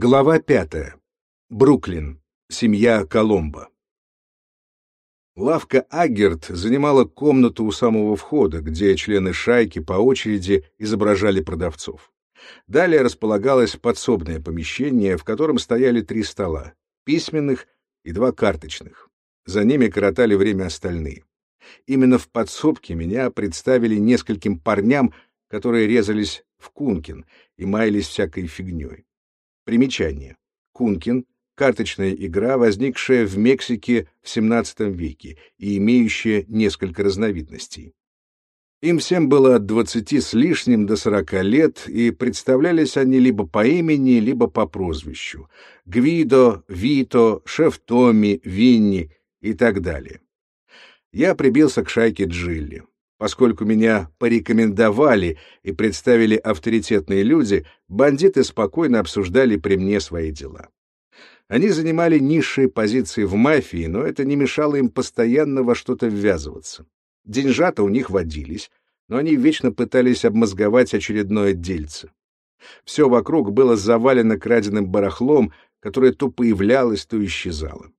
Глава пятая. Бруклин. Семья Коломбо. Лавка Агерт занимала комнату у самого входа, где члены шайки по очереди изображали продавцов. Далее располагалось подсобное помещение, в котором стояли три стола — письменных и два карточных. За ними коротали время остальные. Именно в подсобке меня представили нескольким парням, которые резались в кункин и маялись всякой фигней. Примечание. Кункин — карточная игра, возникшая в Мексике в XVII веке и имеющая несколько разновидностей. Им всем было от двадцати с лишним до сорока лет, и представлялись они либо по имени, либо по прозвищу. Гвидо, Вито, Шеф Томми, Винни и так далее. Я прибился к шайке Джилли. Поскольку меня порекомендовали и представили авторитетные люди, бандиты спокойно обсуждали при мне свои дела. Они занимали низшие позиции в мафии, но это не мешало им постоянно во что-то ввязываться. Деньжата у них водились, но они вечно пытались обмозговать очередное дельце. Все вокруг было завалено краденым барахлом, которое то появлялось, то исчезало.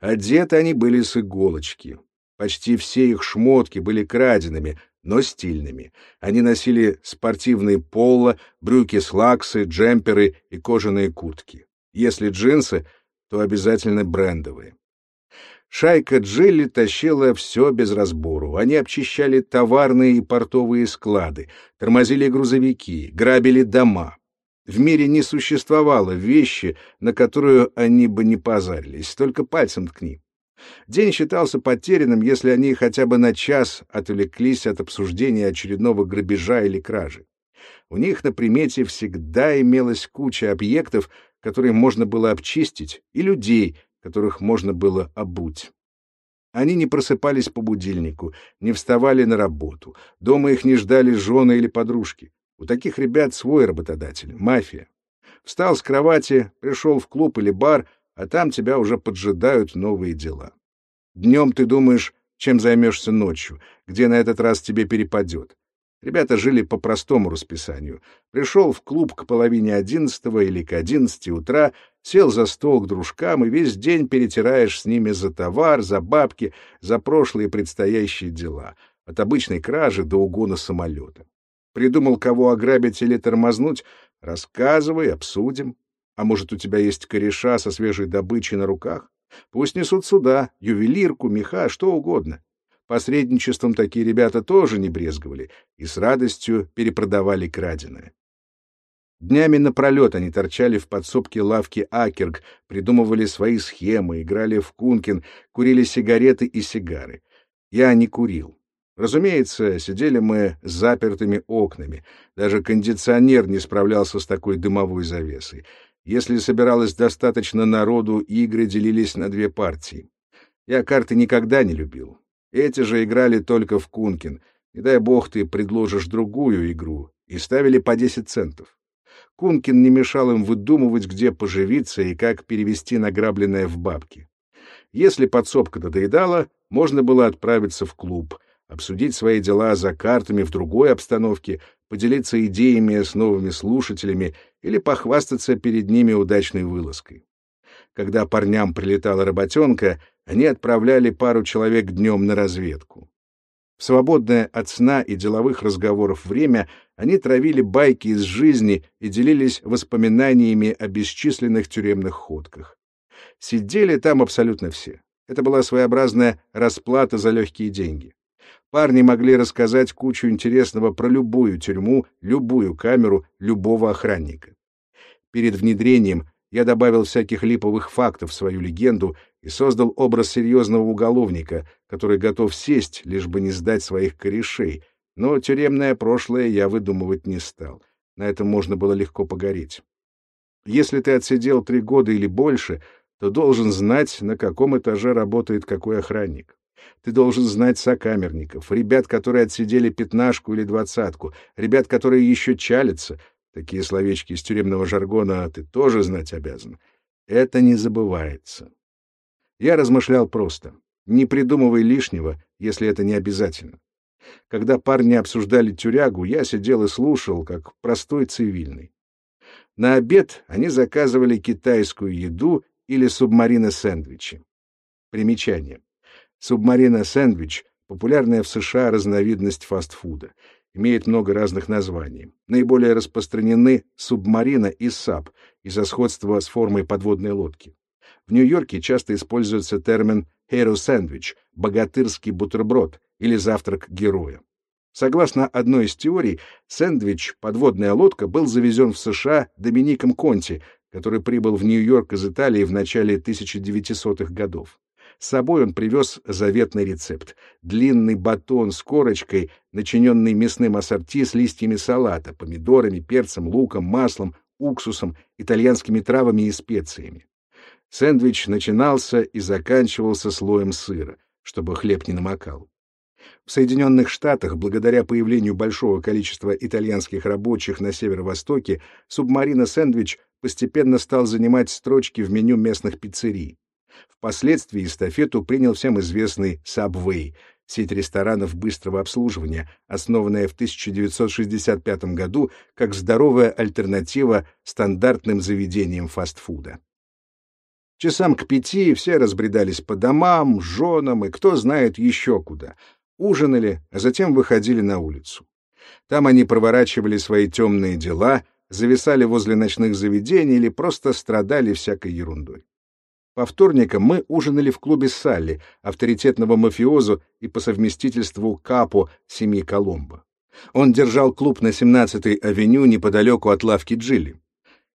Одеты они были с иголочки. Почти все их шмотки были краденными, но стильными. Они носили спортивные поло, брюки-слаксы, джемперы и кожаные куртки. Если джинсы, то обязательно брендовые. Шайка Джилли тащила все без разбору. Они обчищали товарные и портовые склады, тормозили грузовики, грабили дома. В мире не существовало вещи, на которую они бы не позарились, только пальцем ткни. День считался потерянным, если они хотя бы на час отвлеклись от обсуждения очередного грабежа или кражи. У них на примете всегда имелась куча объектов, которые можно было обчистить, и людей, которых можно было обуть. Они не просыпались по будильнику, не вставали на работу, дома их не ждали жены или подружки. У таких ребят свой работодатель — мафия. Встал с кровати, пришел в клуб или бар, а там тебя уже поджидают новые дела. Днем ты думаешь, чем займешься ночью, где на этот раз тебе перепадет. Ребята жили по простому расписанию. Пришел в клуб к половине одиннадцатого или к одиннадцати утра, сел за стол к дружкам и весь день перетираешь с ними за товар, за бабки, за прошлые предстоящие дела, от обычной кражи до угона самолета. Придумал, кого ограбить или тормознуть? Рассказывай, обсудим. А может, у тебя есть кореша со свежей добычей на руках? Пусть несут сюда, ювелирку, меха, что угодно. Посредничеством такие ребята тоже не брезговали и с радостью перепродавали краденое. Днями напролет они торчали в подсобке лавки Акерг, придумывали свои схемы, играли в кункин, курили сигареты и сигары. Я не курил. Разумеется, сидели мы с запертыми окнами. Даже кондиционер не справлялся с такой дымовой завесой. Если собиралось достаточно народу, игры делились на две партии. Я карты никогда не любил. Эти же играли только в Кункин. Не дай бог ты предложишь другую игру. И ставили по 10 центов. Кункин не мешал им выдумывать, где поживиться и как перевести награбленное в бабки. Если подсобка надоедала, можно было отправиться в клуб, обсудить свои дела за картами в другой обстановке, поделиться идеями с новыми слушателями или похвастаться перед ними удачной вылазкой. Когда парням прилетала работенка, они отправляли пару человек днем на разведку. В свободное от сна и деловых разговоров время они травили байки из жизни и делились воспоминаниями о бесчисленных тюремных ходках. Сидели там абсолютно все. Это была своеобразная расплата за легкие деньги. Парни могли рассказать кучу интересного про любую тюрьму, любую камеру, любого охранника. Перед внедрением я добавил всяких липовых фактов в свою легенду и создал образ серьезного уголовника, который готов сесть, лишь бы не сдать своих корешей, но тюремное прошлое я выдумывать не стал. На этом можно было легко погореть. Если ты отсидел три года или больше, то должен знать, на каком этаже работает какой охранник. Ты должен знать сокамерников, ребят, которые отсидели пятнашку или двадцатку, ребят, которые еще чалятся. Такие словечки из тюремного жаргона ты тоже знать обязан. Это не забывается. Я размышлял просто. Не придумывай лишнего, если это не обязательно. Когда парни обсуждали тюрягу, я сидел и слушал, как простой цивильный. На обед они заказывали китайскую еду или субмарина-сэндвичи. Примечание. Субмарина-сэндвич — популярная в США разновидность фастфуда. Имеет много разных названий. Наиболее распространены субмарина и саб из-за сходства с формой подводной лодки. В Нью-Йорке часто используется термин «hero sandwich» — богатырский бутерброд или завтрак героя. Согласно одной из теорий, сэндвич «Подводная лодка» был завезен в США Домиником Конти, который прибыл в Нью-Йорк из Италии в начале 1900-х годов. С собой он привез заветный рецепт — длинный батон с корочкой, начиненный мясным ассорти с листьями салата, помидорами, перцем, луком, маслом, уксусом, итальянскими травами и специями. Сэндвич начинался и заканчивался слоем сыра, чтобы хлеб не намокал. В Соединенных Штатах, благодаря появлению большого количества итальянских рабочих на северо-востоке, субмарина «Сэндвич» постепенно стал занимать строчки в меню местных пиццерий. Впоследствии эстафету принял всем известный Subway, сеть ресторанов быстрого обслуживания, основанная в 1965 году как здоровая альтернатива стандартным заведениям фастфуда. Часам к пяти все разбредались по домам, женам и кто знает еще куда — ужинали, а затем выходили на улицу. Там они проворачивали свои темные дела, зависали возле ночных заведений или просто страдали всякой ерундой. По вторникам мы ужинали в клубе Салли, авторитетного мафиозу и по совместительству капо семьи Коломбо. Он держал клуб на 17-й авеню неподалеку от лавки Джилли.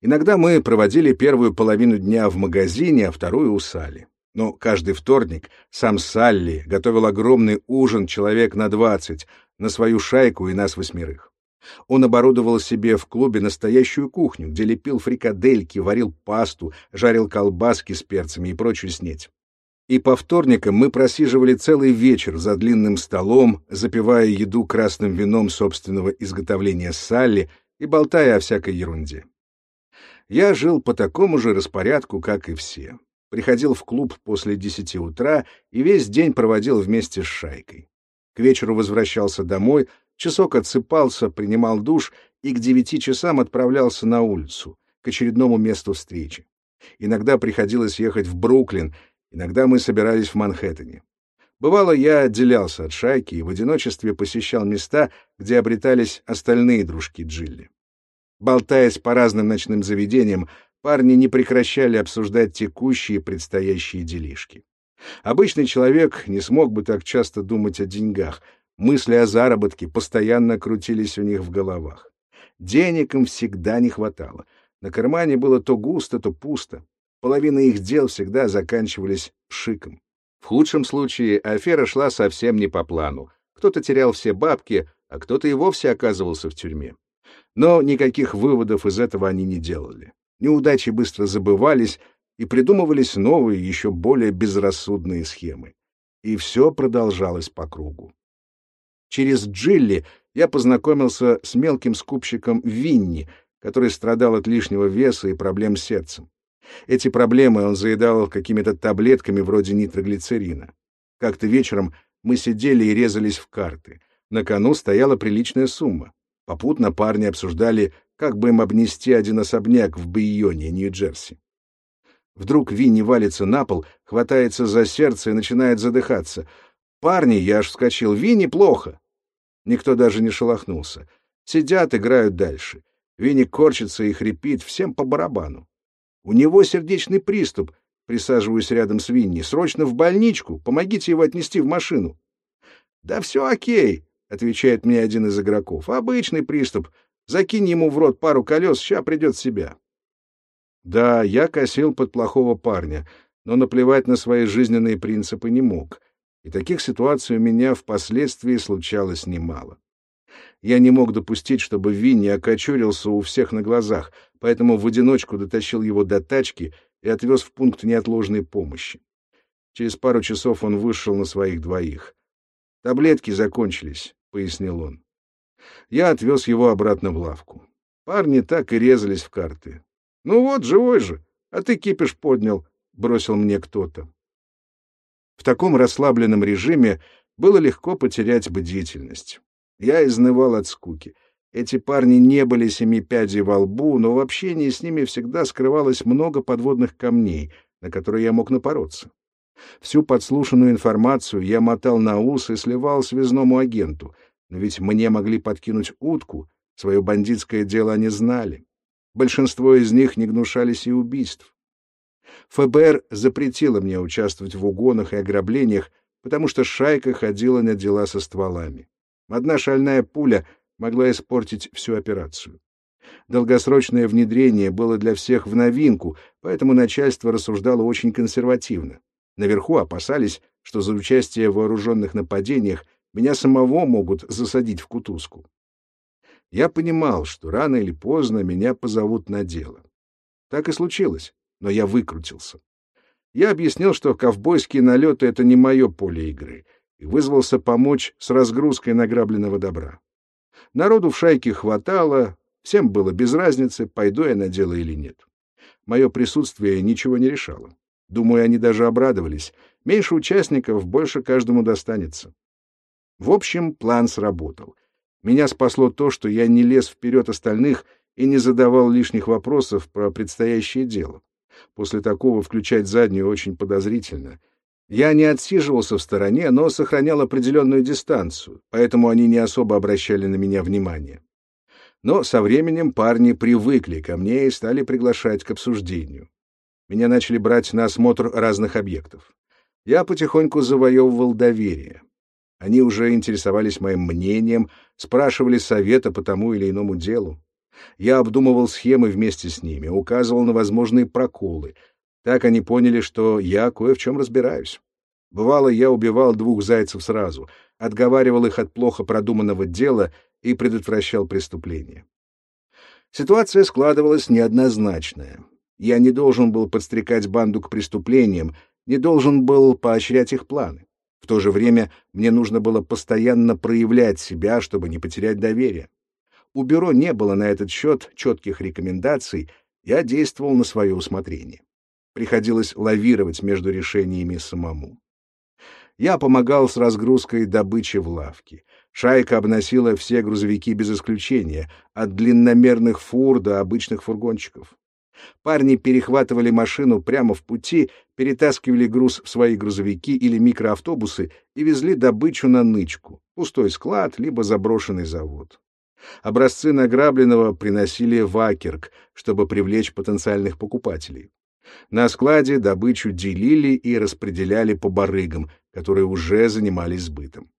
Иногда мы проводили первую половину дня в магазине, а вторую у Салли. Но каждый вторник сам Салли готовил огромный ужин человек на двадцать, на свою шайку и нас восьмерых. Он оборудовал себе в клубе настоящую кухню, где лепил фрикадельки, варил пасту, жарил колбаски с перцами и прочую снеть. И по вторникам мы просиживали целый вечер за длинным столом, запивая еду красным вином собственного изготовления Салли и болтая о всякой ерунде. Я жил по такому же распорядку, как и все приходил в клуб после десяти утра и весь день проводил вместе с шайкой. К вечеру возвращался домой, часок отсыпался, принимал душ и к девяти часам отправлялся на улицу, к очередному месту встречи. Иногда приходилось ехать в Бруклин, иногда мы собирались в Манхэттене. Бывало, я отделялся от шайки и в одиночестве посещал места, где обретались остальные дружки Джилли. Болтаясь по разным ночным заведениям, Парни не прекращали обсуждать текущие и предстоящие делишки. Обычный человек не смог бы так часто думать о деньгах. Мысли о заработке постоянно крутились у них в головах. Денег им всегда не хватало. На кармане было то густо, то пусто. Половина их дел всегда заканчивались шиком. В худшем случае афера шла совсем не по плану. Кто-то терял все бабки, а кто-то и вовсе оказывался в тюрьме. Но никаких выводов из этого они не делали. Неудачи быстро забывались, и придумывались новые, еще более безрассудные схемы. И все продолжалось по кругу. Через Джилли я познакомился с мелким скупщиком Винни, который страдал от лишнего веса и проблем с сердцем. Эти проблемы он заедал какими-то таблетками вроде нитроглицерина. Как-то вечером мы сидели и резались в карты. На кону стояла приличная сумма. Попутно парни обсуждали как бы им обнести один особняк в Байоне, Нью-Джерси. Вдруг Винни валится на пол, хватается за сердце и начинает задыхаться. «Парни!» — я аж вскочил. «Винни плохо!» Никто даже не шелохнулся. Сидят, играют дальше. Винни корчится и хрипит, всем по барабану. «У него сердечный приступ!» Присаживаюсь рядом с Винни. «Срочно в больничку! Помогите его отнести в машину!» «Да все окей!» — отвечает мне один из игроков. «Обычный приступ. Закинь ему в рот пару колес, ща придет в себя. Да, я косил под плохого парня, но наплевать на свои жизненные принципы не мог. И таких ситуаций у меня впоследствии случалось немало. Я не мог допустить, чтобы Винни окочурился у всех на глазах, поэтому в одиночку дотащил его до тачки и отвез в пункт неотложной помощи. Через пару часов он вышел на своих двоих. «Таблетки закончились», — пояснил он. Я отвез его обратно в лавку. Парни так и резались в карты. «Ну вот, живой же, а ты кипиш поднял», — бросил мне кто-то. В таком расслабленном режиме было легко потерять бдительность. Я изнывал от скуки. Эти парни не были семи пядей во лбу, но в общении с ними всегда скрывалось много подводных камней, на которые я мог напороться. Всю подслушанную информацию я мотал на ус и сливал связному агенту, но ведь мне могли подкинуть утку, свое бандитское дело они знали. Большинство из них не гнушались и убийств. ФБР запретило мне участвовать в угонах и ограблениях, потому что шайка ходила на дела со стволами. Одна шальная пуля могла испортить всю операцию. Долгосрочное внедрение было для всех в новинку, поэтому начальство рассуждало очень консервативно. Наверху опасались, что за участие в вооруженных нападениях меня самого могут засадить в кутузку. Я понимал, что рано или поздно меня позовут на дело. Так и случилось, но я выкрутился. Я объяснил, что ковбойские налеты — это не мое поле игры, и вызвался помочь с разгрузкой награбленного добра. Народу в шайке хватало, всем было без разницы, пойду я на дело или нет. Мое присутствие ничего не решало. Думаю, они даже обрадовались. Меньше участников, больше каждому достанется. В общем, план сработал. Меня спасло то, что я не лез вперед остальных и не задавал лишних вопросов про предстоящее дело. После такого включать заднюю очень подозрительно. Я не отсиживался в стороне, но сохранял определенную дистанцию, поэтому они не особо обращали на меня внимание. Но со временем парни привыкли ко мне и стали приглашать к обсуждению. Меня начали брать на осмотр разных объектов. Я потихоньку завоевывал доверие. Они уже интересовались моим мнением, спрашивали совета по тому или иному делу. Я обдумывал схемы вместе с ними, указывал на возможные проколы. Так они поняли, что я кое в чем разбираюсь. Бывало, я убивал двух зайцев сразу, отговаривал их от плохо продуманного дела и предотвращал преступления. Ситуация складывалась неоднозначная. Я не должен был подстрекать банду к преступлениям, не должен был поощрять их планы. В то же время мне нужно было постоянно проявлять себя, чтобы не потерять доверие. У бюро не было на этот счет четких рекомендаций, я действовал на свое усмотрение. Приходилось лавировать между решениями самому. Я помогал с разгрузкой добычи в лавке. Шайка обносила все грузовики без исключения, от длинномерных фур до обычных фургончиков. Парни перехватывали машину прямо в пути, перетаскивали груз в свои грузовики или микроавтобусы и везли добычу на нычку, пустой склад либо заброшенный завод. Образцы награбленного приносили в Акерк, чтобы привлечь потенциальных покупателей. На складе добычу делили и распределяли по барыгам, которые уже занимались сбытом.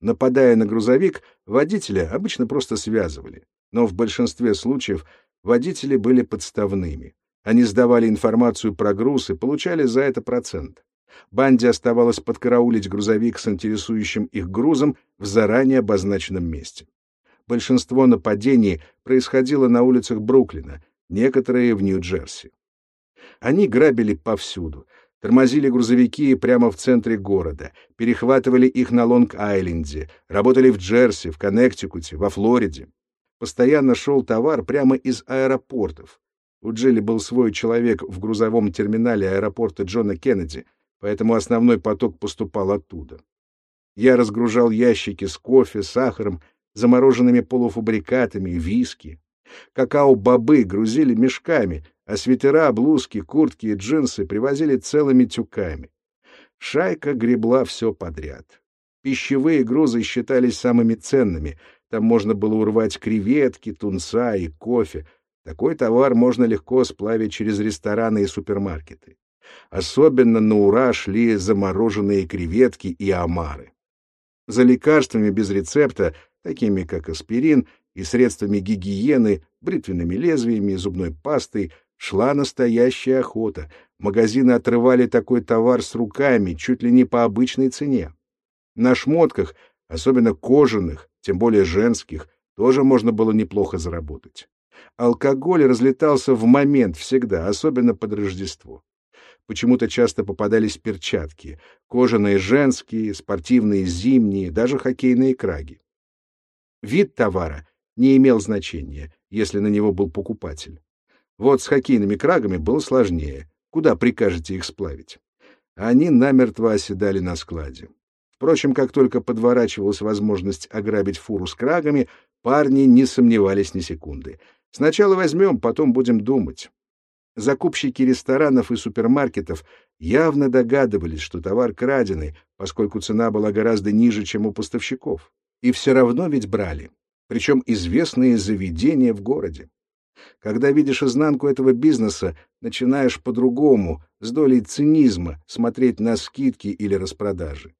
Нападая на грузовик, водителя обычно просто связывали, но в большинстве случаев водители были подставными. Они сдавали информацию про груз и получали за это процент. Банде оставалось подкараулить грузовик с интересующим их грузом в заранее обозначенном месте. Большинство нападений происходило на улицах Бруклина, некоторые в Нью-Джерси. Они грабили повсюду, тормозили грузовики прямо в центре города, перехватывали их на Лонг-Айленде, работали в Джерси, в Коннектикуте, во Флориде. Постоянно шел товар прямо из аэропортов. У Джилли был свой человек в грузовом терминале аэропорта Джона Кеннеди, поэтому основной поток поступал оттуда. Я разгружал ящики с кофе, сахаром, замороженными полуфабрикатами, виски. Какао-бобы грузили мешками, а свитера, блузки, куртки и джинсы привозили целыми тюками. Шайка гребла все подряд. Пищевые грузы считались самыми ценными. Там можно было урвать креветки, тунца и кофе. Такой товар можно легко сплавить через рестораны и супермаркеты. Особенно на ура шли замороженные креветки и омары. За лекарствами без рецепта такими как аспирин, и средствами гигиены, бритвенными лезвиями, зубной пастой, шла настоящая охота. Магазины отрывали такой товар с руками, чуть ли не по обычной цене. На шмотках, особенно кожаных, тем более женских, тоже можно было неплохо заработать. Алкоголь разлетался в момент всегда, особенно под Рождество. Почему-то часто попадались перчатки, кожаные женские, спортивные зимние, даже хоккейные краги. Вид товара не имел значения, если на него был покупатель. Вот с хоккейными крагами было сложнее. Куда прикажете их сплавить? Они намертво оседали на складе. Впрочем, как только подворачивалась возможность ограбить фуру с крагами, Парни не сомневались ни секунды. Сначала возьмем, потом будем думать. Закупщики ресторанов и супермаркетов явно догадывались, что товар краденый, поскольку цена была гораздо ниже, чем у поставщиков. И все равно ведь брали. Причем известные заведения в городе. Когда видишь изнанку этого бизнеса, начинаешь по-другому, с долей цинизма, смотреть на скидки или распродажи.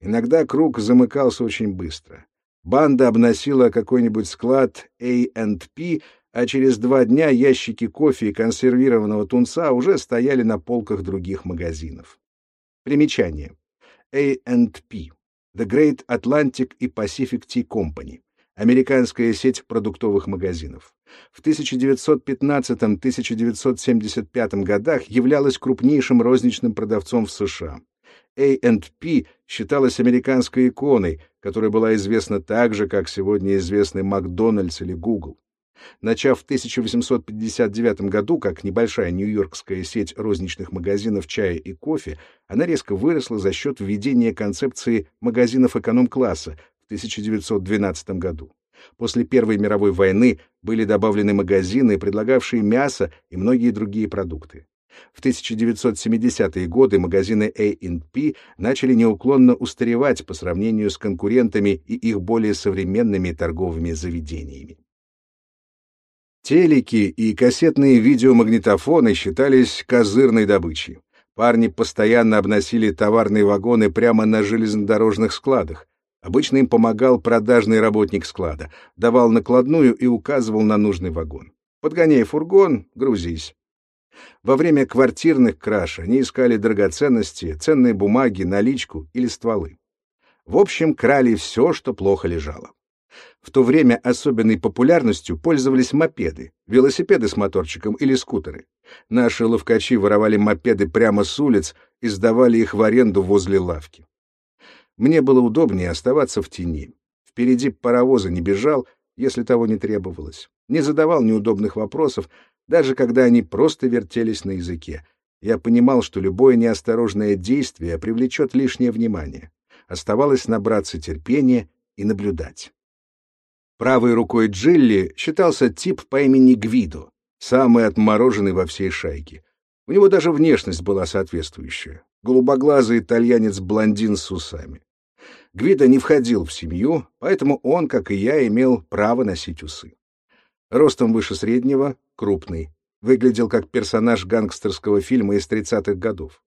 Иногда круг замыкался очень быстро. Банда обносила какой-нибудь склад A&P, а через два дня ящики кофе и консервированного тунца уже стояли на полках других магазинов. Примечание. A&P. The Great Atlantic и Pacific Tea Company. Американская сеть продуктовых магазинов. В 1915-1975 годах являлась крупнейшим розничным продавцом в США. A&P считалась американской иконой, которая была известна так же, как сегодня известны Макдональдс или Google. Начав в 1859 году как небольшая нью-йоркская сеть розничных магазинов чая и кофе, она резко выросла за счет введения концепции магазинов эконом-класса в 1912 году. После Первой мировой войны были добавлены магазины, предлагавшие мясо и многие другие продукты. В 1970-е годы магазины A&P начали неуклонно устаревать по сравнению с конкурентами и их более современными торговыми заведениями. Телеки и кассетные видеомагнитофоны считались козырной добычей. Парни постоянно обносили товарные вагоны прямо на железнодорожных складах. Обычно им помогал продажный работник склада, давал накладную и указывал на нужный вагон. Подгоняй фургон, грузись. Во время квартирных краж они искали драгоценности, ценные бумаги, наличку или стволы. В общем, крали все, что плохо лежало. В то время особенной популярностью пользовались мопеды, велосипеды с моторчиком или скутеры. Наши ловкачи воровали мопеды прямо с улиц и сдавали их в аренду возле лавки. Мне было удобнее оставаться в тени. Впереди паровоза не бежал, если того не требовалось. Не задавал неудобных вопросов, даже когда они просто вертелись на языке. Я понимал, что любое неосторожное действие привлечет лишнее внимание. Оставалось набраться терпения и наблюдать. Правой рукой Джилли считался тип по имени Гвидо, самый отмороженный во всей шайке. У него даже внешность была соответствующая. Голубоглазый итальянец-блондин с усами. Гвидо не входил в семью, поэтому он, как и я, имел право носить усы. Ростом выше среднего, крупный. Выглядел как персонаж гангстерского фильма из 30-х годов.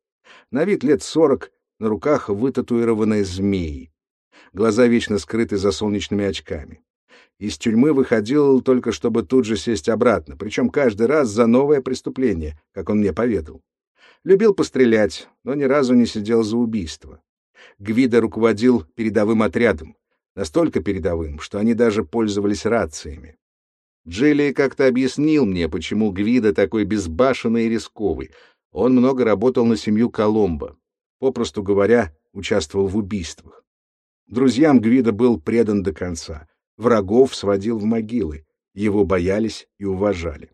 На вид лет сорок, на руках вытатуированные змеи. Глаза вечно скрыты за солнечными очками. Из тюрьмы выходил только чтобы тут же сесть обратно, причем каждый раз за новое преступление, как он мне поведал. Любил пострелять, но ни разу не сидел за убийство. Гвида руководил передовым отрядом, настолько передовым, что они даже пользовались рациями. Джилли как-то объяснил мне, почему Гвида такой безбашенный и рисковый. Он много работал на семью Коломбо. Попросту говоря, участвовал в убийствах. Друзьям Гвида был предан до конца — врагов сводил в могилы, его боялись и уважали.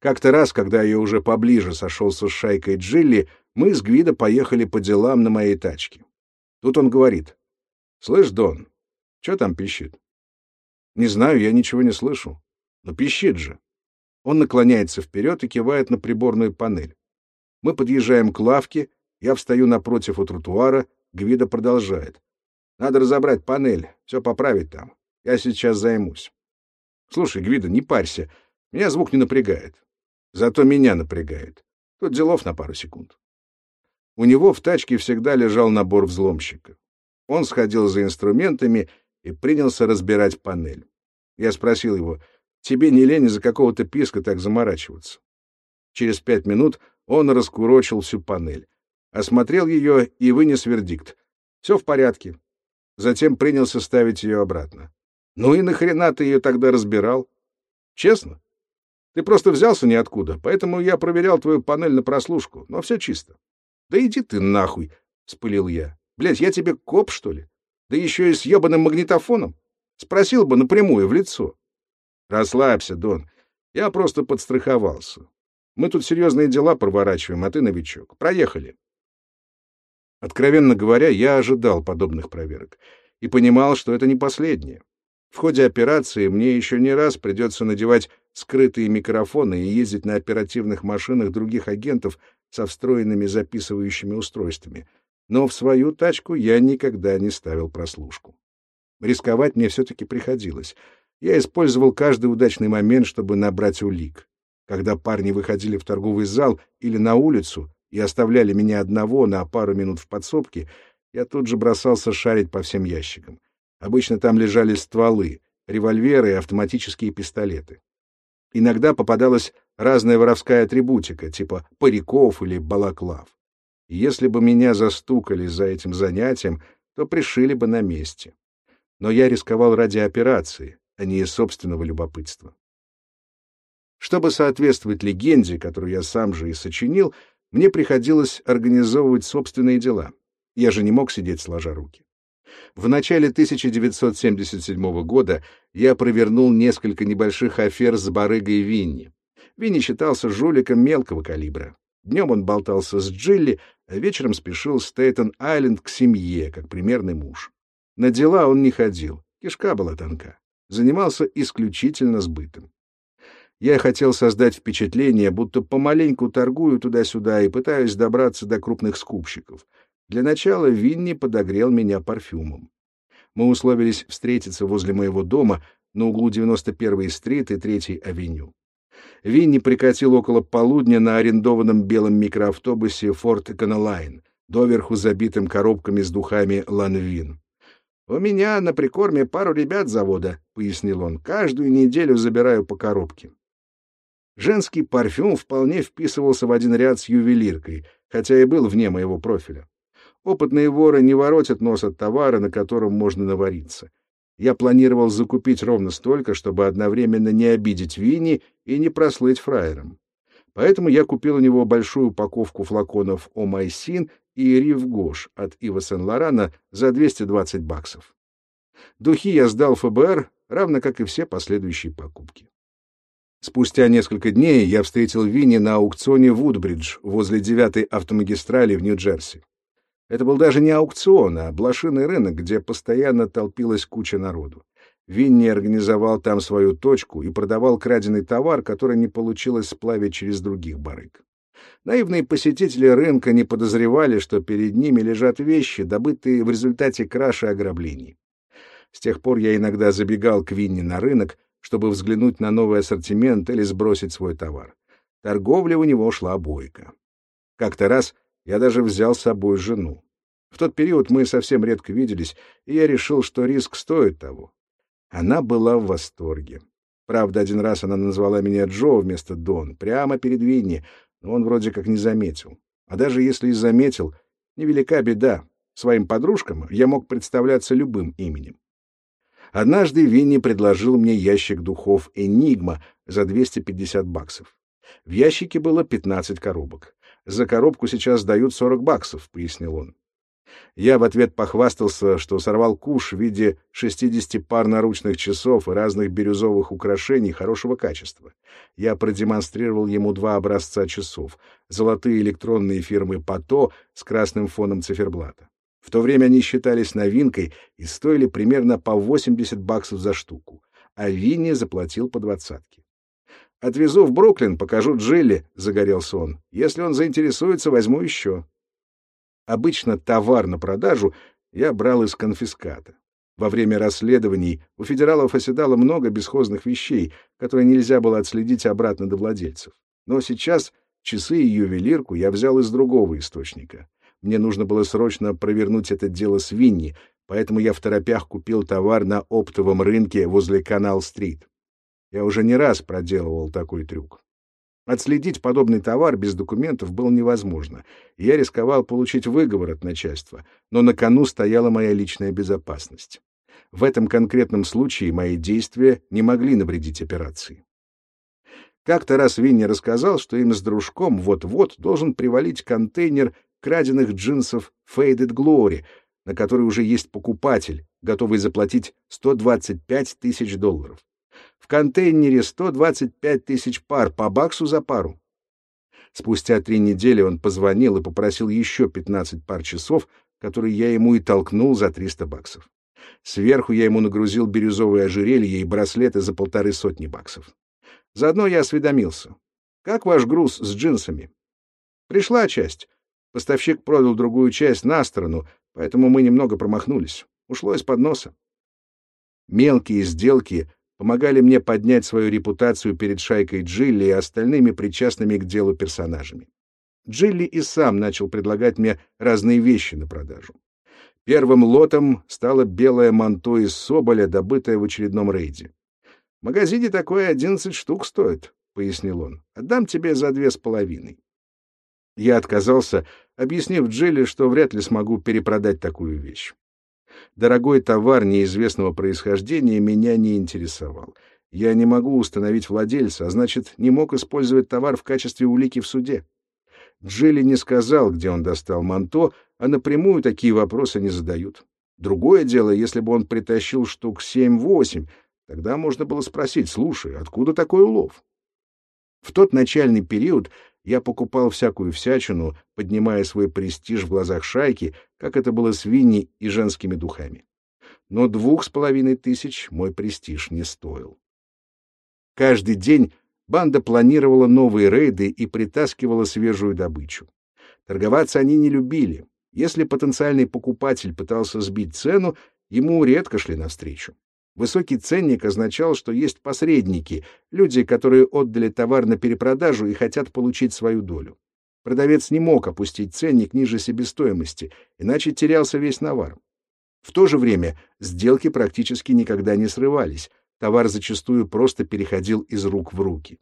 Как-то раз, когда я уже поближе сошелся с шайкой Джилли, мы с Гвидо поехали по делам на моей тачке. Тут он говорит, «Слышь, Дон, что там пищит?» «Не знаю, я ничего не слышу. Но пищит же». Он наклоняется вперед и кивает на приборную панель. Мы подъезжаем к лавке, я встаю напротив у тротуара, Гвида продолжает. «Надо разобрать панель, все поправить там. Я сейчас займусь. Слушай, Гвида, не парься. Меня звук не напрягает. Зато меня напрягает. Тут делов на пару секунд. У него в тачке всегда лежал набор взломщика. Он сходил за инструментами и принялся разбирать панель. Я спросил его, тебе не лень из-за какого-то писка так заморачиваться? Через пять минут он раскурочил всю панель, осмотрел ее и вынес вердикт. Все в порядке. Затем принялся ставить ее обратно. Ну и нахрена ты ее тогда разбирал? Честно? Ты просто взялся ниоткуда, поэтому я проверял твою панель на прослушку, но все чисто. Да иди ты нахуй, — спылил я. Блядь, я тебе коп, что ли? Да еще и с ебаным магнитофоном? Спросил бы напрямую, в лицо. Расслабься, Дон. Я просто подстраховался. Мы тут серьезные дела проворачиваем, а ты новичок. Проехали. Откровенно говоря, я ожидал подобных проверок и понимал, что это не последнее. В ходе операции мне еще не раз придется надевать скрытые микрофоны и ездить на оперативных машинах других агентов со встроенными записывающими устройствами. Но в свою тачку я никогда не ставил прослушку. Рисковать мне все-таки приходилось. Я использовал каждый удачный момент, чтобы набрать улик. Когда парни выходили в торговый зал или на улицу и оставляли меня одного на пару минут в подсобке, я тут же бросался шарить по всем ящикам. Обычно там лежали стволы, револьверы и автоматические пистолеты. Иногда попадалась разная воровская атрибутика, типа париков или балаклав. Если бы меня застукали за этим занятием, то пришили бы на месте. Но я рисковал ради операции, а не из собственного любопытства. Чтобы соответствовать легенде, которую я сам же и сочинил, мне приходилось организовывать собственные дела. Я же не мог сидеть сложа руки. В начале 1977 года я провернул несколько небольших афер с барыгой Винни. Винни считался жуликом мелкого калибра. Днем он болтался с Джилли, а вечером спешил в Стейтен-Айленд к семье, как примерный муж. На дела он не ходил, кишка была тонка. Занимался исключительно сбытом. Я хотел создать впечатление, будто помаленьку торгую туда-сюда и пытаюсь добраться до крупных скупщиков — для начала Винни подогрел меня парфюмом. Мы условились встретиться возле моего дома на углу 91-й стрит и 3-й авеню. Винни прикатил около полудня на арендованном белом микроавтобусе Ford Econoline, доверху забитым коробками с духами Ланвин. «У меня на прикорме пару ребят завода», — пояснил он. «Каждую неделю забираю по коробке». Женский парфюм вполне вписывался в один ряд с ювелиркой, хотя и был вне моего профиля. Опытные воры не воротят нос от товара, на котором можно навариться. Я планировал закупить ровно столько, чтобы одновременно не обидеть Винни и не прослыть фраером. Поэтому я купил у него большую упаковку флаконов Омайсин и Рив Гош от Ива Сен-Лорана за 220 баксов. Духи я сдал ФБР, равно как и все последующие покупки. Спустя несколько дней я встретил Винни на аукционе Вудбридж возле девятой автомагистрали в Нью-Джерси. Это был даже не аукцион, а блошиный рынок, где постоянно толпилась куча народу. Винни организовал там свою точку и продавал краденый товар, который не получилось сплавить через других барыг. Наивные посетители рынка не подозревали, что перед ними лежат вещи, добытые в результате краши ограблений. С тех пор я иногда забегал к Винни на рынок, чтобы взглянуть на новый ассортимент или сбросить свой товар. Торговля у него шла бойко. Как-то раз я даже взял с собой жену. В тот период мы совсем редко виделись, и я решил, что риск стоит того. Она была в восторге. Правда, один раз она назвала меня Джо вместо Дон, прямо перед Винни, но он вроде как не заметил. А даже если и заметил, невелика беда. Своим подружкам я мог представляться любым именем. Однажды Винни предложил мне ящик духов «Энигма» за 250 баксов. В ящике было 15 коробок. За коробку сейчас дают 40 баксов, — пояснил он. Я в ответ похвастался, что сорвал куш в виде 60 пар наручных часов и разных бирюзовых украшений хорошего качества. Я продемонстрировал ему два образца часов — золотые электронные фирмы «Пато» с красным фоном циферблата. В то время они считались новинкой и стоили примерно по 80 баксов за штуку, а Винни заплатил по двадцатке. Отвезу в Бруклин, покажу Джилли, — загорелся он. Если он заинтересуется, возьму еще. Обычно товар на продажу я брал из конфиската. Во время расследований у федералов оседало много бесхозных вещей, которые нельзя было отследить обратно до владельцев. Но сейчас часы и ювелирку я взял из другого источника. Мне нужно было срочно провернуть это дело с Винни, поэтому я в торопях купил товар на оптовом рынке возле Канал-стрит. Я уже не раз проделывал такой трюк. Отследить подобный товар без документов было невозможно, я рисковал получить выговор от начальства, но на кону стояла моя личная безопасность. В этом конкретном случае мои действия не могли навредить операции. Как-то раз Винни рассказал, что им с дружком вот-вот должен привалить контейнер краденных джинсов Faded Glory, на который уже есть покупатель, готовый заплатить 125 тысяч долларов контейнере 125 тысяч пар по баксу за пару. Спустя три недели он позвонил и попросил еще 15 пар часов, которые я ему и толкнул за 300 баксов. Сверху я ему нагрузил бирюзовое ожерелье и браслеты за полторы сотни баксов. Заодно я осведомился. «Как ваш груз с джинсами?» «Пришла часть. Поставщик продал другую часть на сторону, поэтому мы немного промахнулись. Ушло из-под носа». Мелкие сделки помогали мне поднять свою репутацию перед шайкой Джилли и остальными причастными к делу персонажами. Джилли и сам начал предлагать мне разные вещи на продажу. Первым лотом стало белое манто из соболя, добытое в очередном рейде. — В магазине такое одиннадцать штук стоит, — пояснил он. — Отдам тебе за две с половиной. Я отказался, объяснив Джилли, что вряд ли смогу перепродать такую вещь. Дорогой товар неизвестного происхождения меня не интересовал. Я не могу установить владельца, а значит, не мог использовать товар в качестве улики в суде. Джилли не сказал, где он достал манто, а напрямую такие вопросы не задают. Другое дело, если бы он притащил штук семь-восемь, тогда можно было спросить, слушай, откуда такой улов? В тот начальный период я покупал всякую всячину, поднимая свой престиж в глазах шайки, как это было с Винни и женскими духами. Но двух с половиной тысяч мой престиж не стоил. Каждый день Банда планировала новые рейды и притаскивала свежую добычу. Торговаться они не любили. Если потенциальный покупатель пытался сбить цену, ему редко шли навстречу. Высокий ценник означал, что есть посредники, люди, которые отдали товар на перепродажу и хотят получить свою долю. Продавец не мог опустить ценник ниже себестоимости, иначе терялся весь навар. В то же время сделки практически никогда не срывались, товар зачастую просто переходил из рук в руки.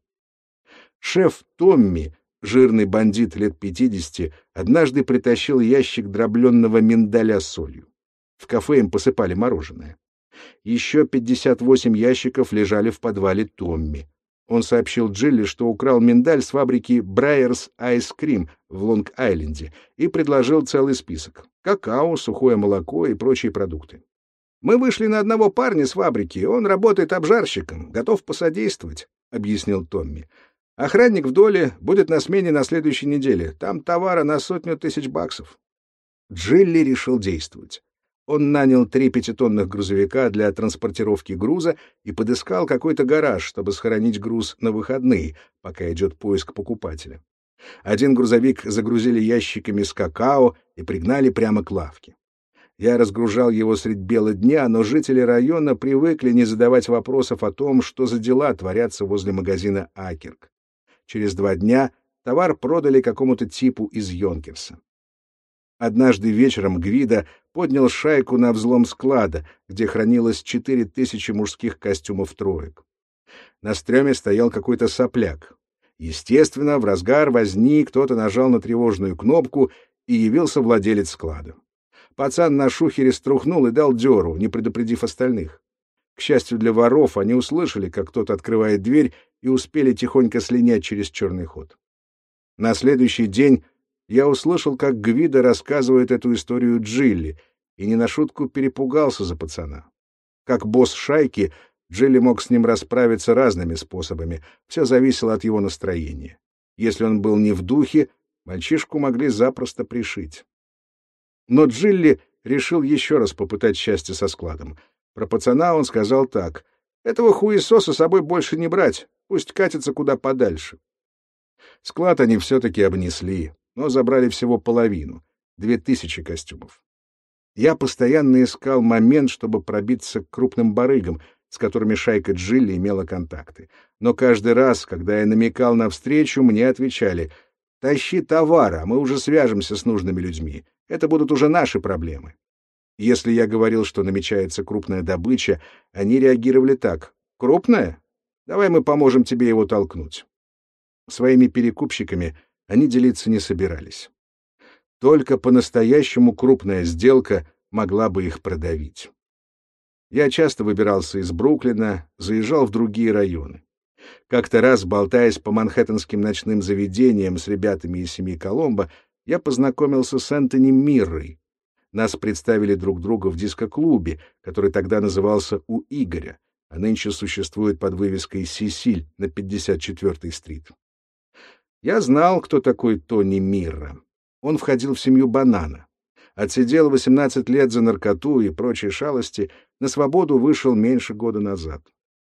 Шеф Томми, жирный бандит лет пятидесяти, однажды притащил ящик дробленного миндаля солью. В кафе им посыпали мороженое. Еще пятьдесят восемь ящиков лежали в подвале Томми. Он сообщил Джилли, что украл миндаль с фабрики Брайерс Ice Cream в Лонг-Айленде и предложил целый список — какао, сухое молоко и прочие продукты. Мы вышли на одного парня с фабрики, он работает обжарщиком, готов посодействовать, — объяснил Томми. Охранник в доле будет на смене на следующей неделе. Там товара на сотню тысяч баксов. Джилли решил действовать. Он нанял три пятитонных грузовика для транспортировки груза и подыскал какой-то гараж, чтобы схоронить груз на выходные, пока идет поиск покупателя. Один грузовик загрузили ящиками с какао и пригнали прямо к лавке. Я разгружал его средь бела дня, но жители района привыкли не задавать вопросов о том, что за дела творятся возле магазина «Акерк». Через два дня товар продали какому-то типу из Йонкерса. Однажды вечером Гвида поднял шайку на взлом склада, где хранилось четыре тысячи мужских костюмов троек. На стреме стоял какой-то сопляк. Естественно, в разгар возни кто-то нажал на тревожную кнопку, и явился владелец склада. Пацан на шухере струхнул и дал дёру, не предупредив остальных. К счастью для воров, они услышали, как кто-то открывает дверь, и успели тихонько слинять через черный ход. На следующий день я услышал, как Гвида рассказывает эту историю Джилли, и не на шутку перепугался за пацана. Как босс шайки, Джилли мог с ним расправиться разными способами, все зависело от его настроения. Если он был не в духе, мальчишку могли запросто пришить. Но Джилли решил еще раз попытать счастье со складом. Про пацана он сказал так. «Этого хуесоса с собой больше не брать, пусть катится куда подальше». Склад они все-таки обнесли, но забрали всего половину — две тысячи костюмов. Я постоянно искал момент, чтобы пробиться к крупным барыгам, с которыми шайка Джилли имела контакты. Но каждый раз, когда я намекал на встречу, мне отвечали «Тащи товар, а мы уже свяжемся с нужными людьми. Это будут уже наши проблемы. Если я говорил, что намечается крупная добыча, они реагировали так. «Крупная? Давай мы поможем тебе его толкнуть». Своими перекупщиками они делиться не собирались. Только по-настоящему крупная сделка могла бы их продавить. Я часто выбирался из Бруклина, заезжал в другие районы. Как-то раз, болтаясь по манхэттенским ночным заведениям с ребятами из семьи Коломбо, я познакомился с Энтони Миррой. Нас представили друг друга в диско-клубе, который тогда назывался «У Игоря», а нынче существует под вывеской «Сисиль» на 54-й стрит. Я знал, кто такой Тони Мирра. Он входил в семью Банана. Отсидел 18 лет за наркоту и прочие шалости, на свободу вышел меньше года назад.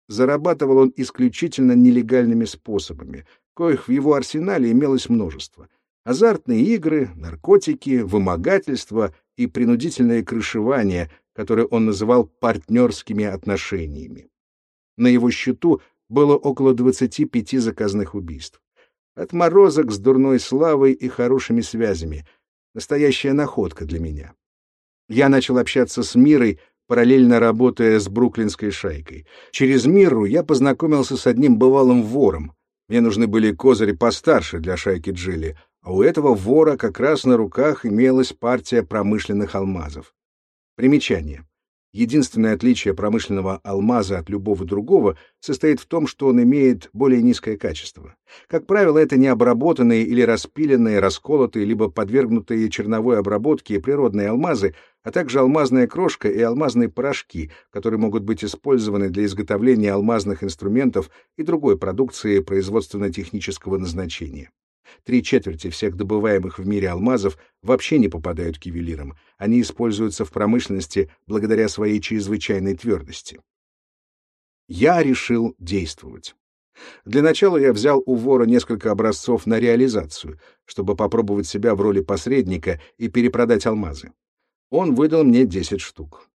Зарабатывал он исключительно нелегальными способами, коих в его арсенале имелось множество. Азартные игры, наркотики, вымогательство и принудительное крышевание, которое он называл партнерскими отношениями. На его счету было около 25 заказных убийств. Отморозок с дурной славой и хорошими связями. Настоящая находка для меня. Я начал общаться с Мирой, параллельно работая с бруклинской шайкой. Через Миру я познакомился с одним бывалым вором. Мне нужны были козыри постарше для шайки Джилли, а у этого вора как раз на руках имелась партия промышленных алмазов. Примечание. Единственное отличие промышленного алмаза от любого другого состоит в том, что он имеет более низкое качество. Как правило, это не обработанные или распиленные, расколотые, либо подвергнутые черновой обработке природные алмазы, а также алмазная крошка и алмазные порошки, которые могут быть использованы для изготовления алмазных инструментов и другой продукции производственно-технического назначения. Три четверти всех добываемых в мире алмазов вообще не попадают к ювелирам. Они используются в промышленности благодаря своей чрезвычайной твердости. Я решил действовать. Для начала я взял у вора несколько образцов на реализацию, чтобы попробовать себя в роли посредника и перепродать алмазы. Он выдал мне 10 штук.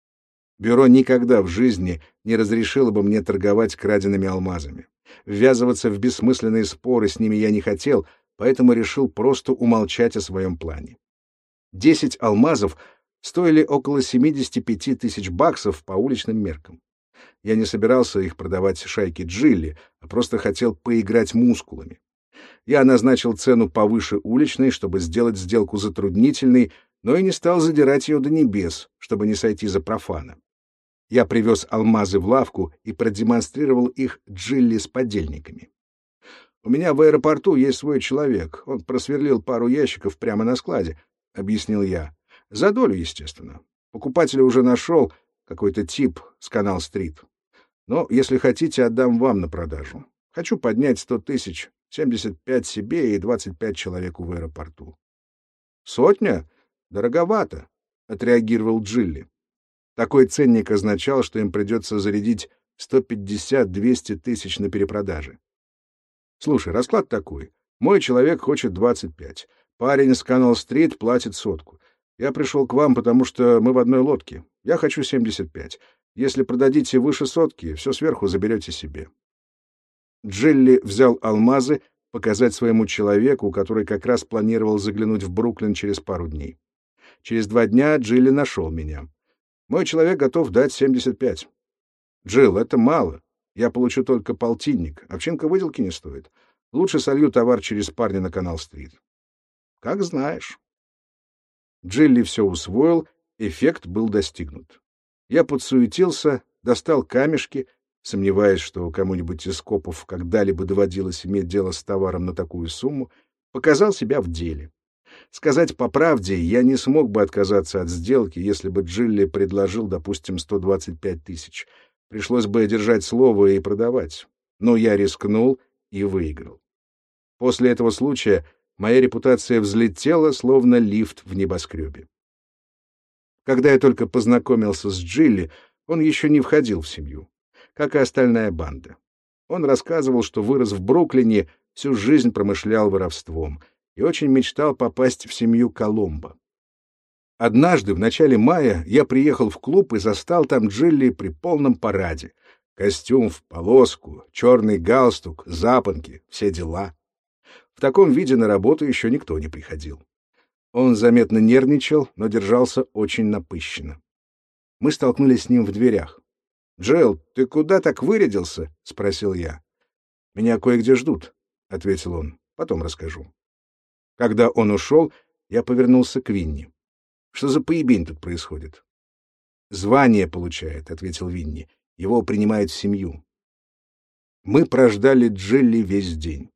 Бюро никогда в жизни не разрешило бы мне торговать краденными алмазами. Ввязываться в бессмысленные споры с ними я не хотел, поэтому решил просто умолчать о своем плане. Десять алмазов стоили около 75 тысяч баксов по уличным меркам. Я не собирался их продавать шайке Джилли, а просто хотел поиграть мускулами. Я назначил цену повыше уличной, чтобы сделать сделку затруднительной, но и не стал задирать ее до небес, чтобы не сойти за профана. Я привез алмазы в лавку и продемонстрировал их Джилли с подельниками. У меня в аэропорту есть свой человек. Он просверлил пару ящиков прямо на складе, — объяснил я. За долю, естественно. Покупателя уже нашел, какой-то тип с Канал-стрит. Но, если хотите, отдам вам на продажу. Хочу поднять сто тысяч, семьдесят пять себе и двадцать пять человеку в аэропорту. — Сотня? Дороговато, — отреагировал Джилли. Такой ценник означал, что им придется зарядить сто пятьдесят-двести тысяч на перепродаже. Слушай, расклад такой. Мой человек хочет 25. Парень с Канал-стрит платит сотку. Я пришел к вам, потому что мы в одной лодке. Я хочу 75. Если продадите выше сотки, все сверху заберете себе. Джилли взял алмазы показать своему человеку, который как раз планировал заглянуть в Бруклин через пару дней. Через два дня Джилли нашел меня. Мой человек готов дать 75. Джилл, это мало. Я получу только полтинник. Овчинка выделки не стоит. Лучше солью товар через парня на канал-стрит. Как знаешь. Джилли все усвоил, эффект был достигнут. Я подсуетился, достал камешки, сомневаясь, что кому-нибудь из копов когда-либо доводилось иметь дело с товаром на такую сумму, показал себя в деле. Сказать по правде, я не смог бы отказаться от сделки, если бы Джилли предложил, допустим, 125 тысяч — Пришлось бы держать слово и продавать. Но я рискнул и выиграл. После этого случая моя репутация взлетела, словно лифт в небоскребе. Когда я только познакомился с Джилли, он еще не входил в семью, как и остальная банда. Он рассказывал, что вырос в Бруклине, всю жизнь промышлял воровством и очень мечтал попасть в семью Коломбо. Однажды, в начале мая, я приехал в клуб и застал там Джилли при полном параде. Костюм в полоску, черный галстук, запонки, все дела. В таком виде на работу еще никто не приходил. Он заметно нервничал, но держался очень напыщенно. Мы столкнулись с ним в дверях. «Джилл, ты куда так вырядился?» — спросил я. «Меня кое-где ждут», — ответил он. «Потом расскажу». Когда он ушел, я повернулся к Винни. Что за поебень тут происходит? Звание получает, ответил Винни. Его принимают в семью. Мы прождали Джилли весь день.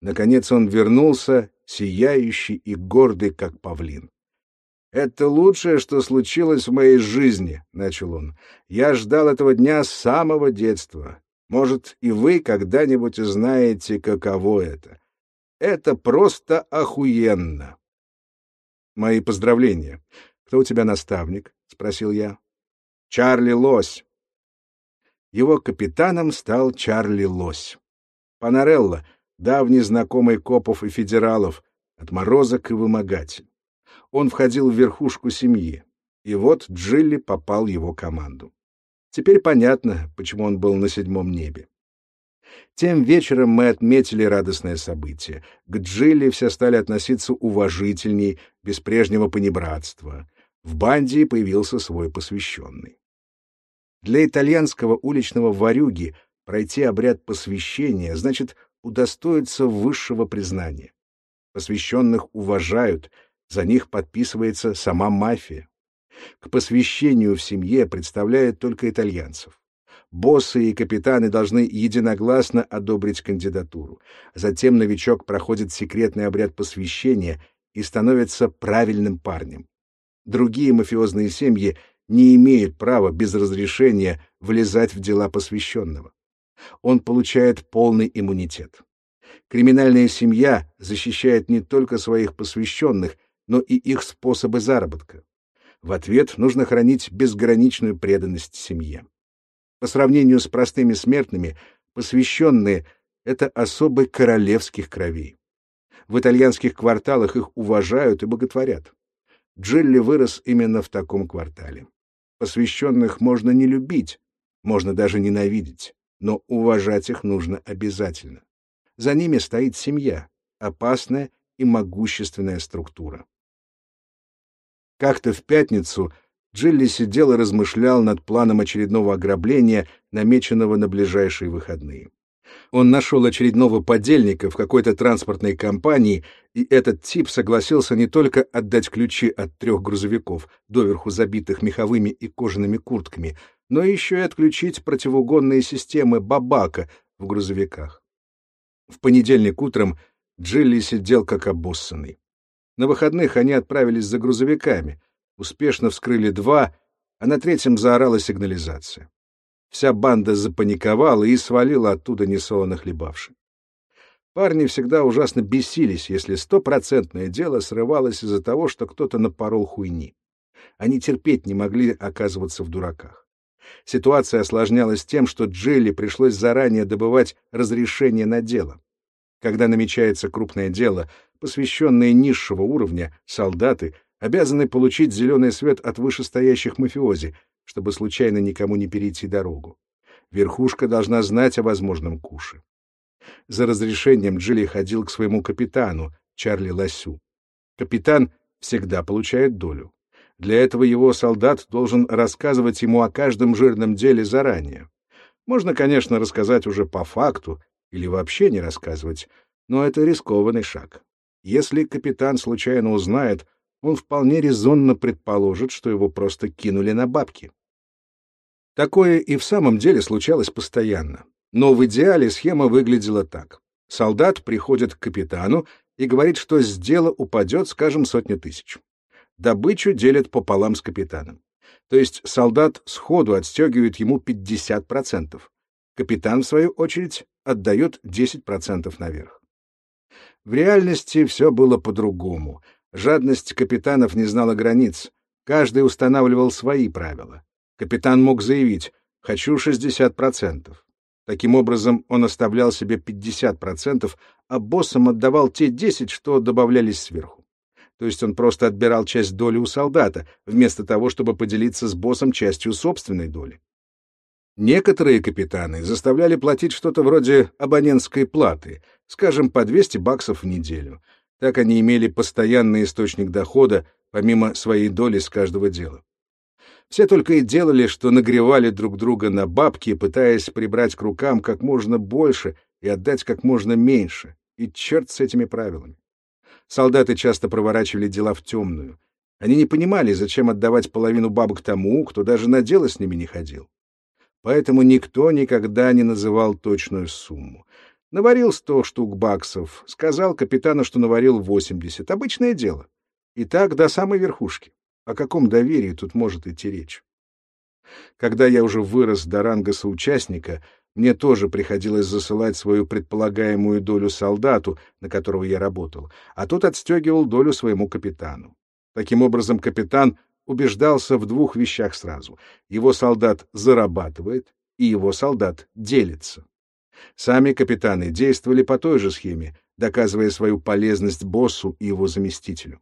Наконец он вернулся, сияющий и гордый, как павлин. «Это лучшее, что случилось в моей жизни», — начал он. «Я ждал этого дня с самого детства. Может, и вы когда-нибудь узнаете, каково это. Это просто охуенно. Мои поздравления. Кто у тебя наставник? спросил я. Чарли Лось. Его капитаном стал Чарли Лось. Панарелла, давний знакомый копов и федералов, отморозок и вымогатель. Он входил в верхушку семьи, и вот Джилли попал в его команду. Теперь понятно, почему он был на седьмом небе. Тем вечером мы отметили радостное событие. К Джилли все стали относиться уважительней, без прежнего понебратства. В банде появился свой посвященный. Для итальянского уличного варюги пройти обряд посвящения значит удостоиться высшего признания. Посвященных уважают, за них подписывается сама мафия. К посвящению в семье представляют только итальянцев. Боссы и капитаны должны единогласно одобрить кандидатуру. Затем новичок проходит секретный обряд посвящения и становится правильным парнем. Другие мафиозные семьи не имеют права без разрешения влезать в дела посвященного. Он получает полный иммунитет. Криминальная семья защищает не только своих посвященных, но и их способы заработка. В ответ нужно хранить безграничную преданность семье. По сравнению с простыми смертными, посвященные — это особы королевских кровей. В итальянских кварталах их уважают и боготворят. Джилли вырос именно в таком квартале. Посвященных можно не любить, можно даже ненавидеть, но уважать их нужно обязательно. За ними стоит семья, опасная и могущественная структура. Как-то в пятницу Джилли сидел и размышлял над планом очередного ограбления, намеченного на ближайшие выходные. Он нашел очередного подельника в какой-то транспортной компании, и этот тип согласился не только отдать ключи от трех грузовиков, доверху забитых меховыми и кожаными куртками, но еще и отключить противоугонные системы «Бабака» в грузовиках. В понедельник утром Джилли сидел как обоссанный. На выходных они отправились за грузовиками, успешно вскрыли два, а на третьем заорала сигнализация. Вся банда запаниковала и свалила оттуда несолоно хлебавши. Парни всегда ужасно бесились, если стопроцентное дело срывалось из-за того, что кто-то напорол хуйни. Они терпеть не могли оказываться в дураках. Ситуация осложнялась тем, что Джилли пришлось заранее добывать разрешение на дело. Когда намечается крупное дело, посвященные низшего уровня, солдаты, обязаны получить зеленый свет от вышестоящих мафиози, чтобы случайно никому не перейти дорогу. Верхушка должна знать о возможном куше. За разрешением Джилли ходил к своему капитану, Чарли Ласю. Капитан всегда получает долю. Для этого его солдат должен рассказывать ему о каждом жирном деле заранее. Можно, конечно, рассказать уже по факту или вообще не рассказывать, но это рискованный шаг. Если капитан случайно узнает, он вполне резонно предположит, что его просто кинули на бабки. Такое и в самом деле случалось постоянно. Но в идеале схема выглядела так. Солдат приходит к капитану и говорит, что с дела упадет, скажем, сотня тысяч. Добычу делят пополам с капитаном. То есть солдат сходу отстегивает ему 50%. Капитан, в свою очередь, отдает 10% наверх. В реальности все было по-другому. Жадность капитанов не знала границ. Каждый устанавливал свои правила. Капитан мог заявить «хочу 60%». Таким образом, он оставлял себе 50%, а боссам отдавал те 10, что добавлялись сверху. То есть он просто отбирал часть доли у солдата, вместо того, чтобы поделиться с боссом частью собственной доли. Некоторые капитаны заставляли платить что-то вроде абонентской платы, скажем, по 200 баксов в неделю, так они имели постоянный источник дохода, помимо своей доли с каждого дела. Все только и делали, что нагревали друг друга на бабки, пытаясь прибрать к рукам как можно больше и отдать как можно меньше. И черт с этими правилами. Солдаты часто проворачивали дела в темную. Они не понимали, зачем отдавать половину бабок тому, кто даже на дело с ними не ходил. Поэтому никто никогда не называл точную сумму. Наварил сто штук баксов, сказал капитану, что наварил восемьдесят. Обычное дело. И так до самой верхушки. О каком доверии тут может идти речь? Когда я уже вырос до ранга соучастника, мне тоже приходилось засылать свою предполагаемую долю солдату, на которого я работал, а тот отстегивал долю своему капитану. Таким образом, капитан убеждался в двух вещах сразу. Его солдат зарабатывает, и его солдат делится. Сами капитаны действовали по той же схеме, доказывая свою полезность боссу и его заместителю.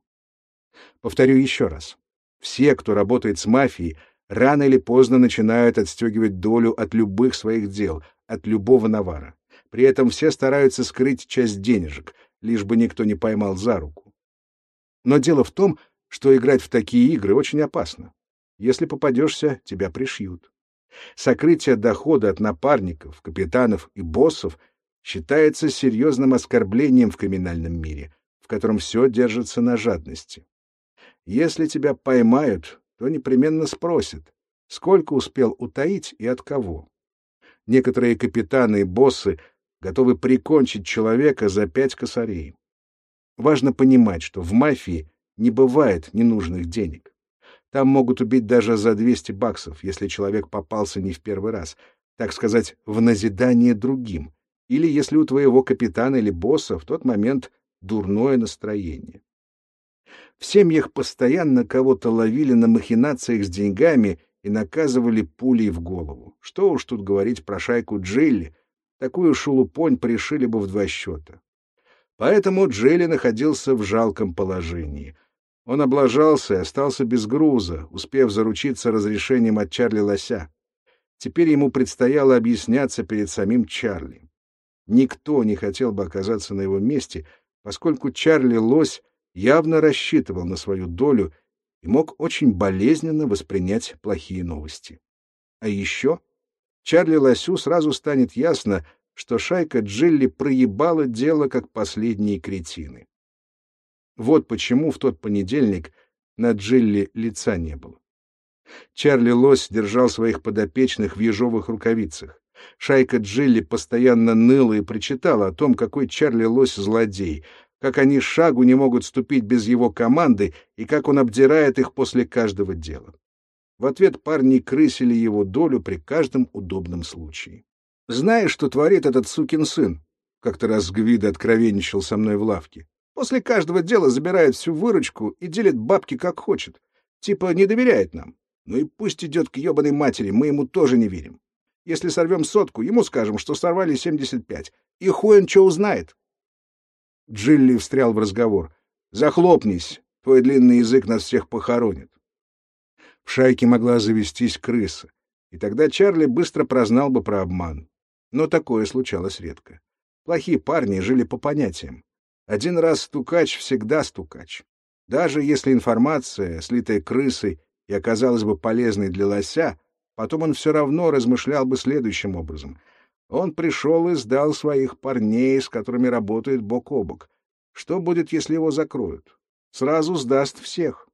Повторю еще раз. Все, кто работает с мафией, рано или поздно начинают отстегивать долю от любых своих дел, от любого навара. При этом все стараются скрыть часть денежек, лишь бы никто не поймал за руку. Но дело в том, что играть в такие игры очень опасно. Если попадешься, тебя пришьют. Сокрытие дохода от напарников, капитанов и боссов считается серьезным оскорблением в криминальном мире, в котором все держится на жадности. Если тебя поймают, то непременно спросят, сколько успел утаить и от кого. Некоторые капитаны и боссы готовы прикончить человека за пять косарей. Важно понимать, что в мафии не бывает ненужных денег. Там могут убить даже за 200 баксов, если человек попался не в первый раз, так сказать, в назидание другим, или если у твоего капитана или босса в тот момент дурное настроение. В семьях постоянно кого-то ловили на махинациях с деньгами и наказывали пулей в голову. Что уж тут говорить про шайку Джилли, такую шелупонь пришили бы в два счета. Поэтому Джилли находился в жалком положении. Он облажался и остался без груза, успев заручиться разрешением от Чарли Лося. Теперь ему предстояло объясняться перед самим Чарли. Никто не хотел бы оказаться на его месте, поскольку Чарли Лось явно рассчитывал на свою долю и мог очень болезненно воспринять плохие новости. А еще Чарли Лосю сразу станет ясно, что шайка Джилли проебала дело как последние кретины. Вот почему в тот понедельник на Джилли лица не было. Чарли Лось держал своих подопечных в ежовых рукавицах. Шайка Джилли постоянно ныла и причитала о том, какой Чарли Лось злодей, как они шагу не могут ступить без его команды и как он обдирает их после каждого дела. В ответ парни крысили его долю при каждом удобном случае. «Знаешь, что творит этот сукин сын?» Как-то раз Гвида откровенничал со мной в лавке. «После каждого дела забирает всю выручку и делит бабки как хочет. Типа не доверяет нам. Ну и пусть идет к ебаной матери, мы ему тоже не верим. Если сорвем сотку, ему скажем, что сорвали 75. И хуй он что узнает, Джилли встрял в разговор. «Захлопнись, твой длинный язык нас всех похоронит». В шайке могла завестись крыса, и тогда Чарли быстро прознал бы про обман. Но такое случалось редко. Плохие парни жили по понятиям. Один раз стукач всегда стукач. Даже если информация, слитая крысой, и оказалась бы полезной для лося, потом он все равно размышлял бы следующим образом — он пришел и сдал своих парней, с которыми работает бок о бок. Что будет, если его закроют? Сразу сдаст всех.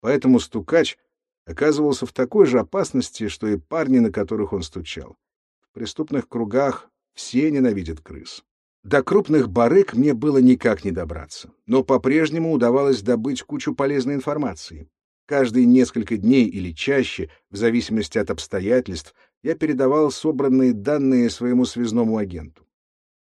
Поэтому стукач оказывался в такой же опасности, что и парни, на которых он стучал. В преступных кругах все ненавидят крыс. До крупных барыг мне было никак не добраться, но по-прежнему удавалось добыть кучу полезной информации. Каждые несколько дней или чаще, в зависимости от обстоятельств, я передавал собранные данные своему связному агенту.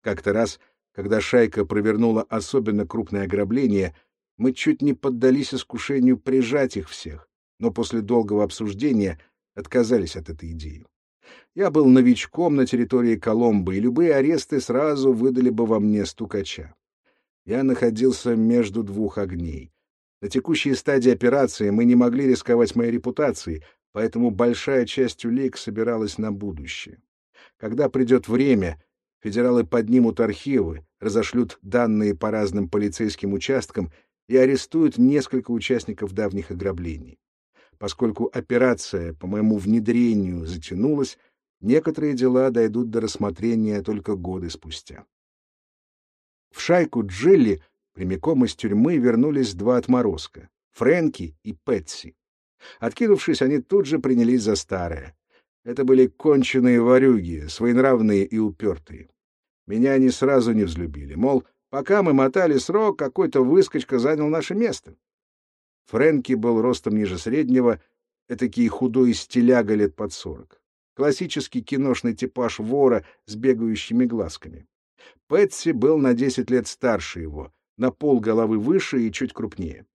Как-то раз, когда шайка провернула особенно крупное ограбление, мы чуть не поддались искушению прижать их всех, но после долгого обсуждения отказались от этой идеи. Я был новичком на территории Коломбо, и любые аресты сразу выдали бы во мне стукача. Я находился между двух огней. На текущей стадии операции мы не могли рисковать моей репутацией, поэтому большая часть улик собиралась на будущее. Когда придет время, федералы поднимут архивы, разошлют данные по разным полицейским участкам и арестуют несколько участников давних ограблений. Поскольку операция по моему внедрению затянулась, некоторые дела дойдут до рассмотрения только годы спустя. В шайку Джилли прямиком из тюрьмы вернулись два отморозка — Фрэнки и Пэтси. Откинувшись, они тут же принялись за старое. Это были конченые ворюги, своенравные и упертые. Меня они сразу не взлюбили. Мол, пока мы мотали срок, какой-то выскочка занял наше место. Фрэнки был ростом ниже среднего, этакий худой стиляга лет под сорок. Классический киношный типаж вора с бегающими глазками. Пэтси был на десять лет старше его, на пол головы выше и чуть крупнее.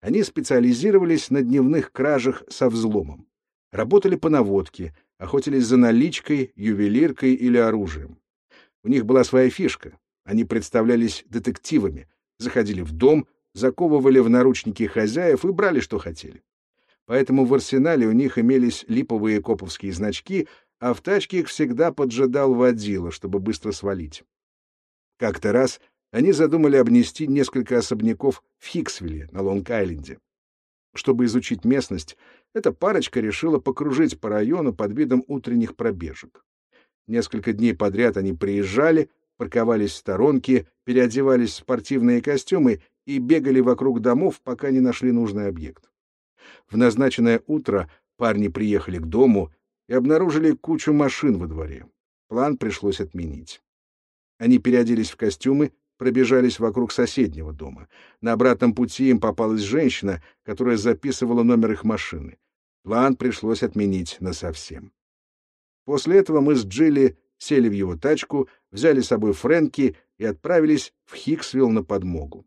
Они специализировались на дневных кражах со взломом. Работали по наводке, охотились за наличкой, ювелиркой или оружием. У них была своя фишка. Они представлялись детективами, заходили в дом, заковывали в наручники хозяев и брали, что хотели. Поэтому в арсенале у них имелись липовые коповские значки, а в тачке их всегда поджидал водила, чтобы быстро свалить. Как-то раз они задумали обнести несколько особняков в Хиксвилле на Лонг-Айленде. Чтобы изучить местность, эта парочка решила покружить по району под видом утренних пробежек. Несколько дней подряд они приезжали, парковались в сторонке, переодевались в спортивные костюмы и бегали вокруг домов, пока не нашли нужный объект. В назначенное утро парни приехали к дому и обнаружили кучу машин во дворе. План пришлось отменить. Они переоделись в костюмы, пробежались вокруг соседнего дома. На обратном пути им попалась женщина, которая записывала номер их машины. План пришлось отменить насовсем. После этого мы с Джилли сели в его тачку, взяли с собой Фрэнки и отправились в Хиксвилл на подмогу.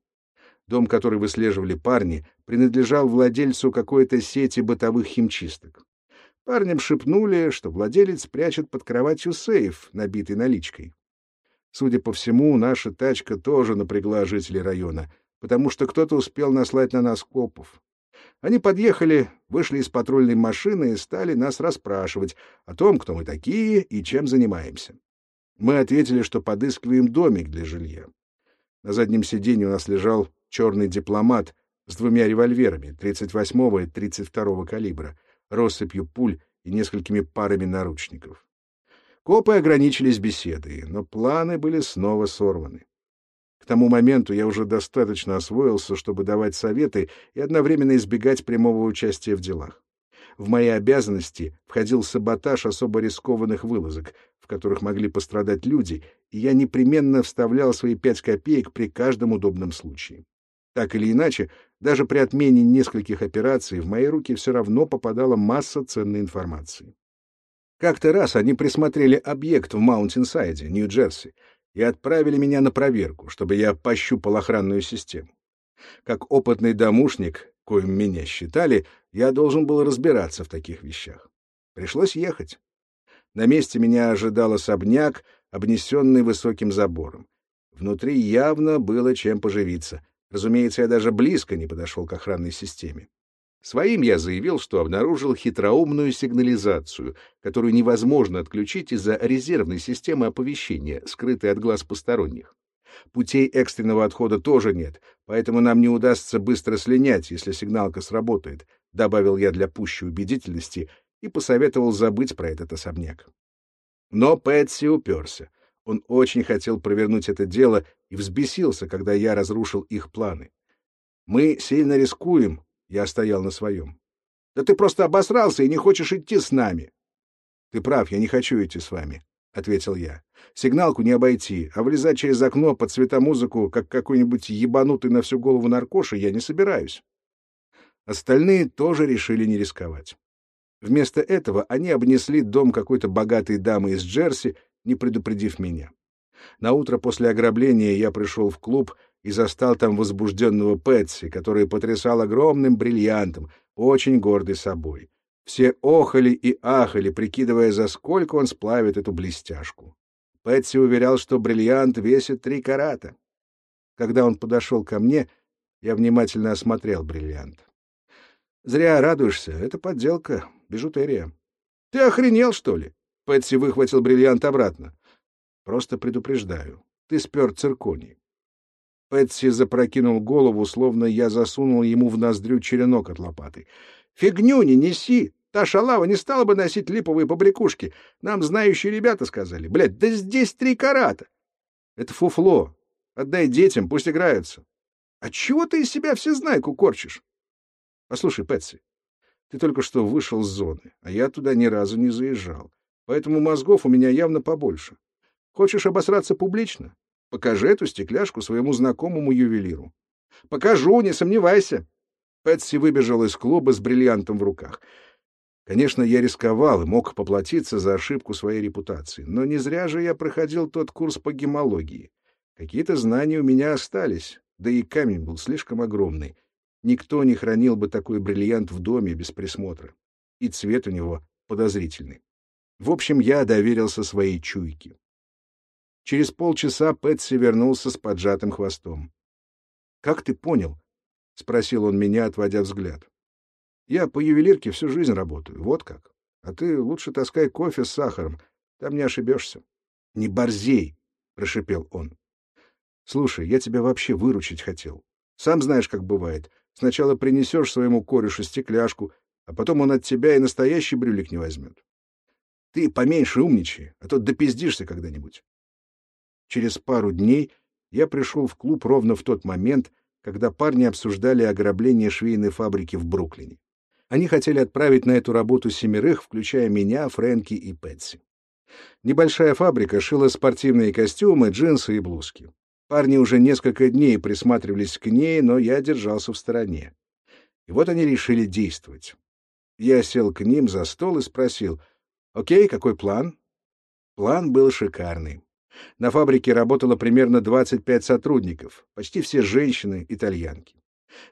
Дом, который выслеживали парни, принадлежал владельцу какой-то сети бытовых химчисток. Парням шепнули, что владелец прячет под кроватью сейф, набитый наличкой. Судя по всему, наша тачка тоже напрягла жителей района, потому что кто-то успел наслать на нас копов. Они подъехали, вышли из патрульной машины и стали нас расспрашивать о том, кто мы такие и чем занимаемся. Мы ответили, что подыскиваем домик для жилья. На заднем сиденье у нас лежал черный дипломат с двумя револьверами 38-го и 32-го калибра, россыпью пуль и несколькими парами наручников. Копы ограничились беседой, но планы были снова сорваны. К тому моменту я уже достаточно освоился, чтобы давать советы и одновременно избегать прямого участия в делах. В мои обязанности входил саботаж особо рискованных вылазок, в которых могли пострадать люди, и я непременно вставлял свои пять копеек при каждом удобном случае. Так или иначе, даже при отмене нескольких операций в мои руки все равно попадала масса ценной информации. Как-то раз они присмотрели объект в Маунтинсайде, Нью-Джерси, и отправили меня на проверку, чтобы я пощупал охранную систему. Как опытный домушник, коим меня считали, я должен был разбираться в таких вещах. Пришлось ехать. На месте меня ожидал особняк, обнесенный высоким забором. Внутри явно было чем поживиться. Разумеется, я даже близко не подошел к охранной системе. Своим я заявил, что обнаружил хитроумную сигнализацию, которую невозможно отключить из-за резервной системы оповещения, скрытой от глаз посторонних. Путей экстренного отхода тоже нет, поэтому нам не удастся быстро слинять, если сигналка сработает, добавил я для пущей убедительности и посоветовал забыть про этот особняк. Но Пэтси уперся. Он очень хотел провернуть это дело и взбесился, когда я разрушил их планы. Мы сильно рискуем, я стоял на своем. Да ты просто обосрался и не хочешь идти с нами. Ты прав, я не хочу идти с вами, ответил я. Сигналку не обойти, а влезать через окно под светомузыку, как какой-нибудь ебанутый на всю голову наркоша, я не собираюсь. Остальные тоже решили не рисковать. Вместо этого они обнесли дом какой-то богатой дамы из Джерси, не предупредив меня. На утро после ограбления я пришел в клуб и застал там возбужденного Пэтси, который потрясал огромным бриллиантом, очень гордый собой. Все охали и ахали, прикидывая, за сколько он сплавит эту блестяшку. Пэтси уверял, что бриллиант весит три карата. Когда он подошел ко мне, я внимательно осмотрел бриллиант. «Зря радуешься, это подделка, бижутерия». «Ты охренел, что ли?» Пэтси выхватил бриллиант обратно. «Просто предупреждаю, ты спер цирконий. Пэтси запрокинул голову, словно я засунул ему в ноздрю черенок от лопаты. — Фигню не неси! Та шалава не стала бы носить липовые побрякушки. Нам знающие ребята сказали. Блядь, да здесь три карата! — Это фуфло. Отдай детям, пусть играются. — А чего ты из себя всезнайку корчишь? — Послушай, Пэтси, ты только что вышел с зоны, а я туда ни разу не заезжал. Поэтому мозгов у меня явно побольше. Хочешь обосраться публично? Покажи эту стекляшку своему знакомому ювелиру. — Покажу, не сомневайся. Пэтси выбежал из клуба с бриллиантом в руках. Конечно, я рисковал и мог поплатиться за ошибку своей репутации, но не зря же я проходил тот курс по гемологии. Какие-то знания у меня остались, да и камень был слишком огромный. Никто не хранил бы такой бриллиант в доме без присмотра. И цвет у него подозрительный. В общем, я доверился своей чуйке. Через полчаса Пэтси вернулся с поджатым хвостом. «Как ты понял?» — спросил он меня, отводя взгляд. «Я по ювелирке всю жизнь работаю, вот как. А ты лучше таскай кофе с сахаром, там не ошибешься». «Не борзей!» — прошипел он. «Слушай, я тебя вообще выручить хотел. Сам знаешь, как бывает. Сначала принесешь своему корешу стекляшку, а потом он от тебя и настоящий брюлик не возьмет. Ты поменьше умничай, а то допиздишься когда-нибудь». Через пару дней я пришел в клуб ровно в тот момент, когда парни обсуждали ограбление швейной фабрики в Бруклине. Они хотели отправить на эту работу семерых, включая меня, Фрэнки и Пэтси. Небольшая фабрика шила спортивные костюмы, джинсы и блузки. Парни уже несколько дней присматривались к ней, но я держался в стороне. И вот они решили действовать. Я сел к ним за стол и спросил, «Окей, какой план?» План был шикарный. На фабрике работало примерно 25 сотрудников, почти все женщины, итальянки.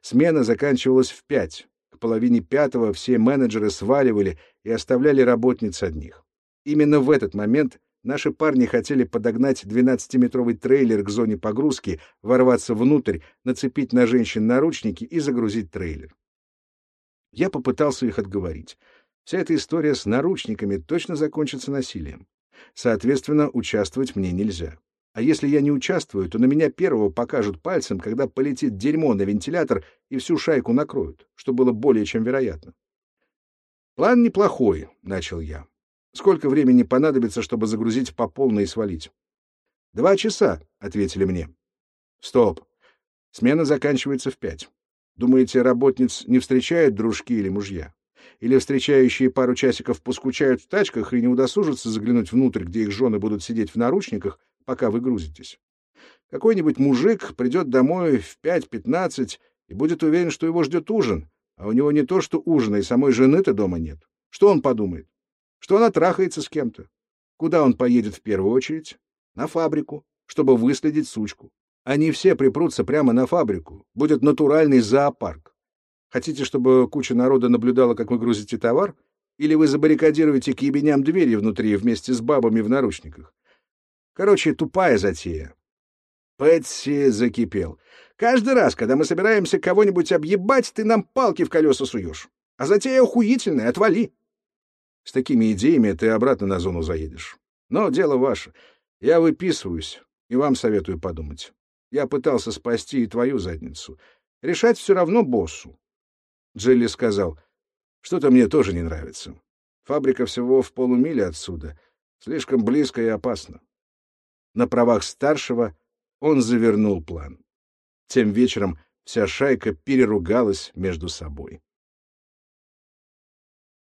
Смена заканчивалась в пять. К половине пятого все менеджеры сваливали и оставляли работниц одних. Именно в этот момент наши парни хотели подогнать 12-метровый трейлер к зоне погрузки, ворваться внутрь, нацепить на женщин наручники и загрузить трейлер. Я попытался их отговорить. Вся эта история с наручниками точно закончится насилием. Соответственно, участвовать мне нельзя. А если я не участвую, то на меня первого покажут пальцем, когда полетит дерьмо на вентилятор и всю шайку накроют, что было более чем вероятно. «План неплохой», — начал я. «Сколько времени понадобится, чтобы загрузить по полной и свалить?» «Два часа», — ответили мне. «Стоп. Смена заканчивается в пять. Думаете, работниц не встречают дружки или мужья? Или встречающие пару часиков поскучают в тачках и не удосужатся заглянуть внутрь, где их жены будут сидеть в наручниках, пока вы грузитесь. Какой-нибудь мужик придет домой в 5-15 и будет уверен, что его ждет ужин, а у него не то что ужина, и самой жены-то дома нет. Что он подумает? Что она трахается с кем-то. Куда он поедет в первую очередь? На фабрику, чтобы выследить сучку. Они все припрутся прямо на фабрику. Будет натуральный зоопарк. Хотите, чтобы куча народа наблюдала, как вы грузите товар? Или вы забаррикадируете к ебеням двери внутри вместе с бабами в наручниках? Короче, тупая затея. Пэтси закипел. Каждый раз, когда мы собираемся кого-нибудь объебать, ты нам палки в колеса суешь. А затея охуительная, отвали. С такими идеями ты обратно на зону заедешь. Но дело ваше. Я выписываюсь, и вам советую подумать. Я пытался спасти и твою задницу. Решать все равно боссу. Джилли сказал, «Что-то мне тоже не нравится. Фабрика всего в полумиле отсюда. Слишком близко и опасно». На правах старшего он завернул план. Тем вечером вся шайка переругалась между собой.